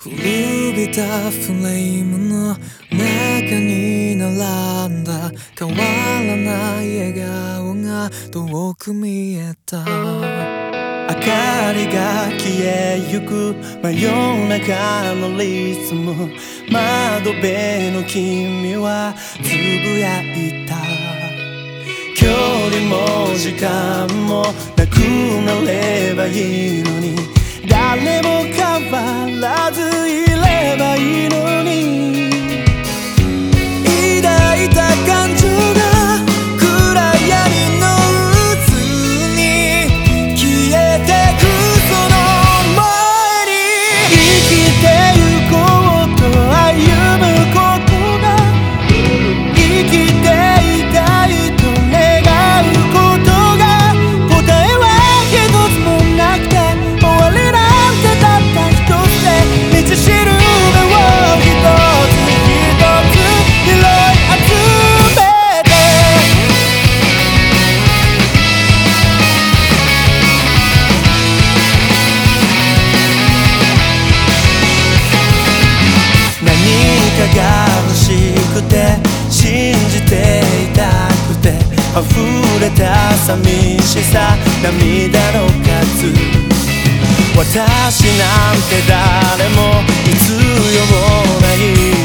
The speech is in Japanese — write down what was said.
古びたフレームの中に並んだ変わらない笑顔が遠く見えた。明かりが消えゆく真夜中のリズム。窓辺の君はつぶやいた。距離も時間も溢れた寂しさ涙の数私なんて誰も必要ない。